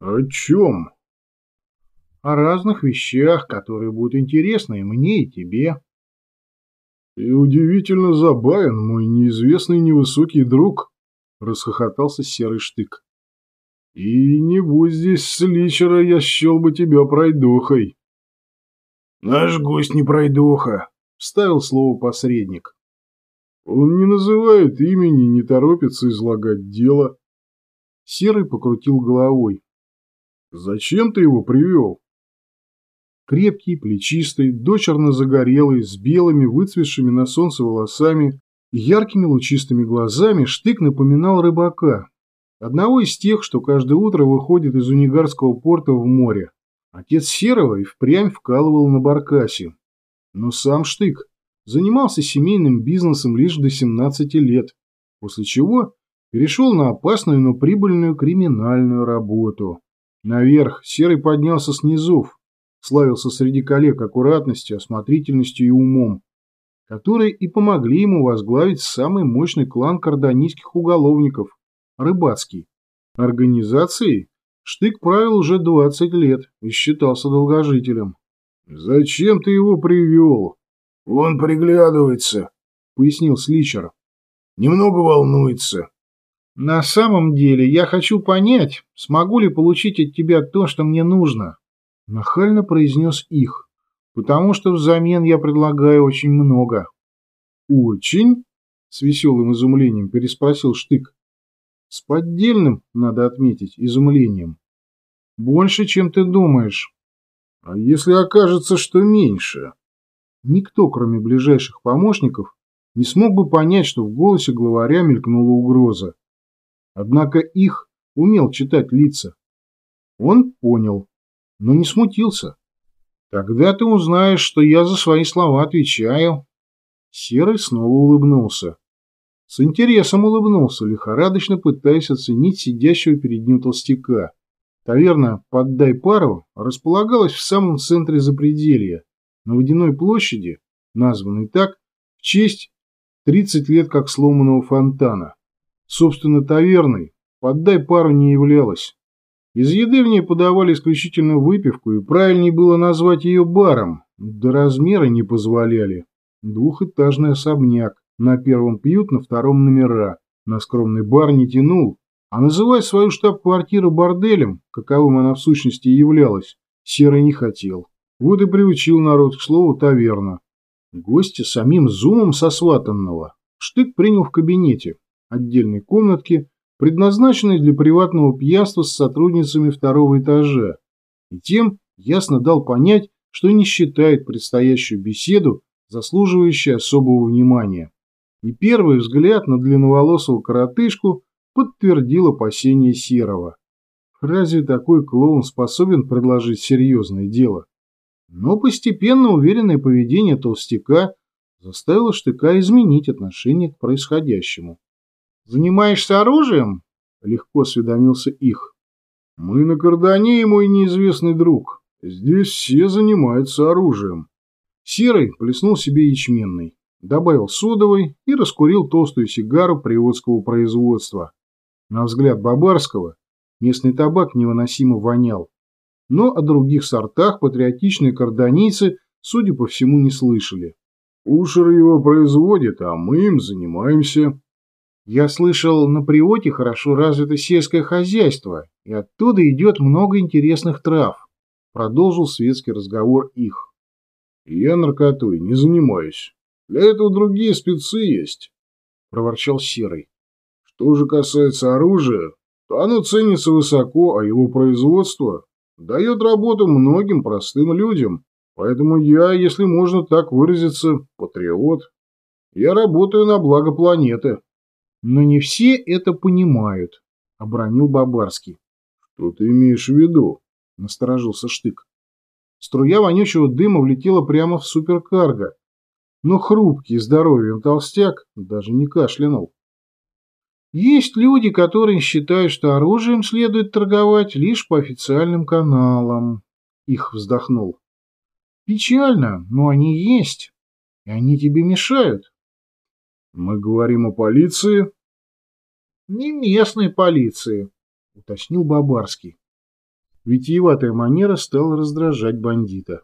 О чем? О разных вещах, которые будут интересны и мне, и тебе. Ты удивительно забавен, мой неизвестный невысокий друг, расхохотался серый штык. И не будь здесь сличера, я счел бы тебя пройдохой. Наш гость не пройдоха, вставил слово посредник. Он не называет имени, не торопится излагать дело. Серый покрутил головой. Зачем ты его привел? Крепкий, плечистый, дочерно загорелый, с белыми, выцветшими на солнце волосами и яркими лучистыми глазами, штык напоминал рыбака. Одного из тех, что каждое утро выходит из Унигарского порта в море. Отец Серого и впрямь вкалывал на баркасе. Но сам штык занимался семейным бизнесом лишь до 17 лет, после чего перешел на опасную, но прибыльную криминальную работу. Наверх Серый поднялся с низов, славился среди коллег аккуратностью, осмотрительностью и умом, которые и помогли ему возглавить самый мощный клан кардонийских уголовников – рыбацкий. Организацией Штык правил уже 20 лет и считался долгожителем. «Зачем ты его привел?» «Он приглядывается», — пояснил Сличер. «Немного волнуется». «На самом деле я хочу понять, смогу ли получить от тебя то, что мне нужно», — нахально произнес их, «потому что взамен я предлагаю очень много». «Очень?» — с веселым изумлением переспросил Штык. С поддельным, надо отметить, изумлением. «Больше, чем ты думаешь». «А если окажется, что меньше?» Никто, кроме ближайших помощников, не смог бы понять, что в голосе главаря мелькнула угроза. Однако их умел читать лица. Он понял, но не смутился. Тогда ты узнаешь, что я за свои слова отвечаю. Серый снова улыбнулся. С интересом улыбнулся, лихорадочно пытаясь оценить сидящего перед ним толстяка. Таверна «Поддай пару» располагалась в самом центре запределья, на водяной площади, названной так, в честь 30 лет как сломанного фонтана. Собственно, таверной «Поддай пару» не являлась. Из еды в ней подавали исключительно выпивку, и правильнее было назвать ее баром, да размеры не позволяли. Двухэтажный особняк, на первом пьют, на втором номера. На скромный бар не тянул, а называть свою штаб-квартиру борделем, каковым она в сущности являлась, Серый не хотел. Вот и приучил народ к слову таверна. Гости самим зумом сосватанного Штык принял в кабинете, отдельной комнатке, предназначенной для приватного пьянства с сотрудницами второго этажа, и тем ясно дал понять, что не считает предстоящую беседу заслуживающей особого внимания. И первый взгляд на длинноволосого коротышку подтвердил опасения Серого. Разве такой клоун способен предложить серьезное дело? Но постепенно уверенное поведение толстяка заставило Штыка изменить отношение к происходящему. «Занимаешься оружием?» — легко осведомился их. «Мы на Кардане, мой неизвестный друг. Здесь все занимаются оружием». Серый плеснул себе ячменный, добавил содовой и раскурил толстую сигару приводского производства. На взгляд Бабарского местный табак невыносимо вонял но о других сортах патриотичные кардонийцы, судя по всему, не слышали. Ушер его производит, а мы им занимаемся. Я слышал, на Приоте хорошо развито сельское хозяйство, и оттуда идет много интересных трав. Продолжил светский разговор их. Я наркотой не занимаюсь. Для этого другие спецы есть, проворчал Серый. Что же касается оружия, то оно ценится высоко, а его производство дает работу многим простым людям. Поэтому я, если можно так выразиться, патриот. Я работаю на благо планеты. Но не все это понимают, — обронил Бабарский. Что ты имеешь в виду? — насторожился Штык. Струя вонючего дыма влетела прямо в суперкарго. Но хрупкий здоровьем толстяк даже не кашлянул. Есть люди, которые считают, что оружием следует торговать лишь по официальным каналам. Их вздохнул. Печально, но они есть, и они тебе мешают. Мы говорим о полиции? Не местной полиции, уточнил Бабарский. Витиеватая манера стала раздражать бандита.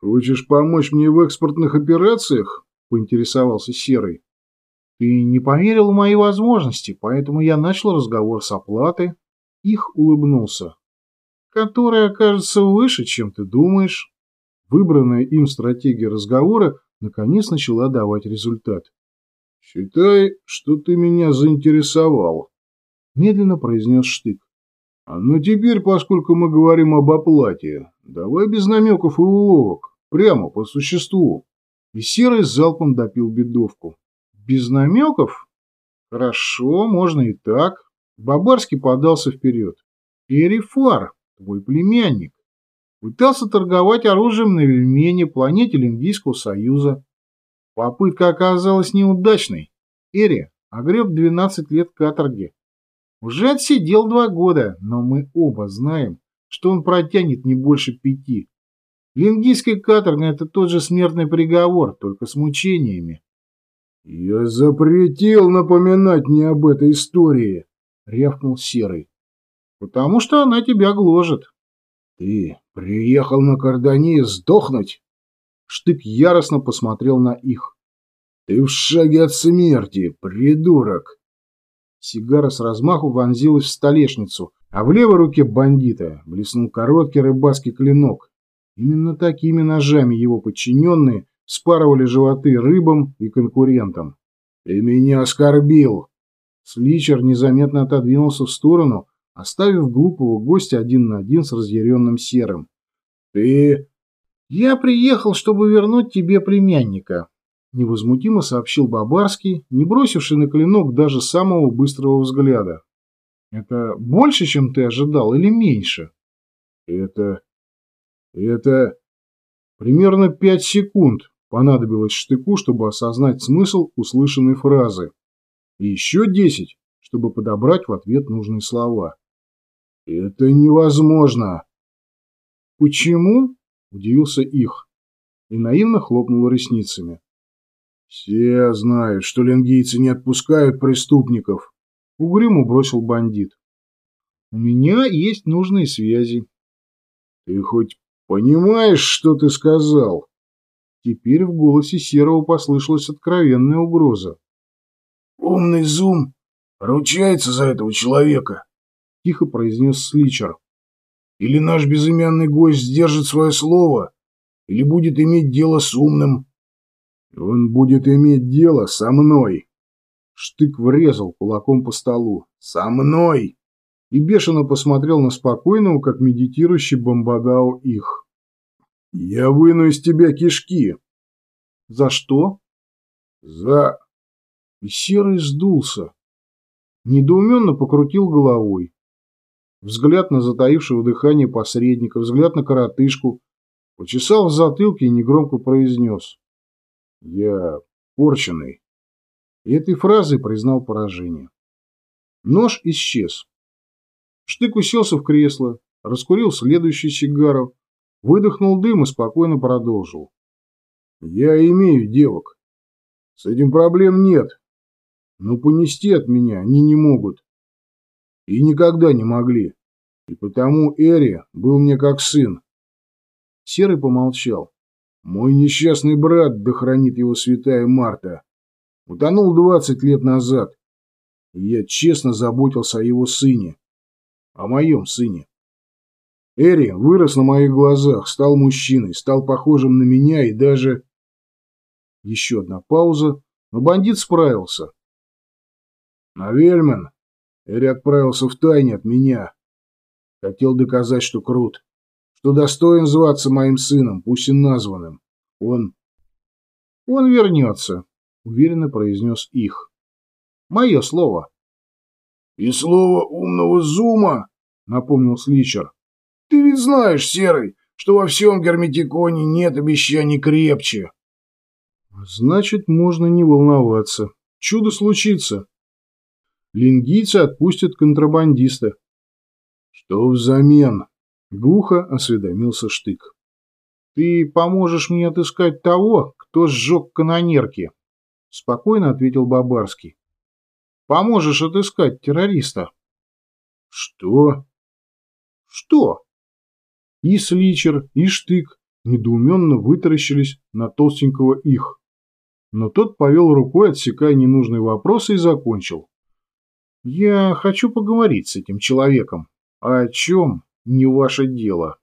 «Хочешь помочь мне в экспортных операциях?» – поинтересовался Серый. «Ты не поверил в мои возможности, поэтому я начал разговор с оплаты». Их улыбнулся. «Которая окажется выше, чем ты думаешь». Выбранная им стратегия разговора наконец начала давать результат. «Считай, что ты меня заинтересовал», – медленно произнес Штык. «А ну теперь, поскольку мы говорим об оплате, давай без намеков и уловок, прямо по существу». И Серый залпом допил бедовку. «Без намеков? Хорошо, можно и так». Бабарский подался вперед. «Перифар, твой племянник, пытался торговать оружием на Вельмене, планете Лингийского Союза. Попытка оказалась неудачной. Эри огреб 12 лет каторги. Уже отсидел два года, но мы оба знаем, что он протянет не больше пяти. Лингийская каторга – это тот же смертный приговор, только с мучениями. «Я запретил напоминать мне об этой истории», – рявкнул Серый. «Потому что она тебя гложет». «Ты приехал на Кардане сдохнуть?» Штык яростно посмотрел на их. «Ты в шаге от смерти, придурок!» Сигара с размаху вонзилась в столешницу, а в левой руке бандита блеснул короткий рыбацкий клинок. Именно такими ножами его подчиненные спарывали животы рыбам и конкурентам. «Ты меня оскорбил!» Сличер незаметно отодвинулся в сторону, оставив глупого гостя один на один с разъяренным серым. «Ты...» «Я приехал, чтобы вернуть тебе племянника», невозмутимо сообщил Бабарский, не бросивший на клинок даже самого быстрого взгляда. «Это больше, чем ты ожидал, или меньше?» «Это... это...» Примерно пять секунд понадобилось штыку, чтобы осознать смысл услышанной фразы. И еще десять, чтобы подобрать в ответ нужные слова. «Это невозможно!» «Почему?» – удивился их и наивно хлопнул ресницами. «Все знают, что ленгийцы не отпускают преступников», — угрюмо бросил бандит. «У меня есть нужные связи». «Ты хоть понимаешь, что ты сказал?» Теперь в голосе Серого послышалась откровенная угроза. «Умный Зум ручается за этого человека», — тихо произнес Сличер. «Или наш безымянный гость сдержит свое слово, или будет иметь дело с умным». Он будет иметь дело со мной. Штык врезал кулаком по столу. Со мной! И бешено посмотрел на спокойного, как медитирующий бомбадау их. Я выну из тебя кишки. За что? За... И Серый сдулся. Недоуменно покрутил головой. Взгляд на затаившего дыхание посредника, взгляд на коротышку, почесал в затылке и негромко произнес. Я порченый. И этой фразой признал поражение. Нож исчез. Штык уселся в кресло, раскурил следующую сигару, выдохнул дым и спокойно продолжил. Я имею девок. С этим проблем нет. Но понести от меня они не могут. И никогда не могли. И потому Эри был мне как сын. Серый помолчал. Мой несчастный брат, да хранит его святая Марта, утонул двадцать лет назад, и я честно заботился о его сыне, о моем сыне. Эри вырос на моих глазах, стал мужчиной, стал похожим на меня и даже... Еще одна пауза, но бандит справился. На Вельмен Эри отправился в тайне от меня. Хотел доказать, что крут что достоин зваться моим сыном, пусть и названным. Он... Он вернется, уверенно произнес их. Мое слово. И слово умного Зума, напомнил Сличер. Ты ведь знаешь, Серый, что во всем Герметиконе нет обещаний крепче. Значит, можно не волноваться. Чудо случится. Лингийцы отпустят контрабандиста. Что взамен? Глухо осведомился Штык. «Ты поможешь мне отыскать того, кто сжег канонерки», — спокойно ответил Бабарский. «Поможешь отыскать террориста». «Что?» «Что?» И Сличер, и Штык недоуменно вытаращились на толстенького их. Но тот повел рукой, отсекая ненужные вопросы, и закончил. «Я хочу поговорить с этим человеком. О чем? Не ваше дело».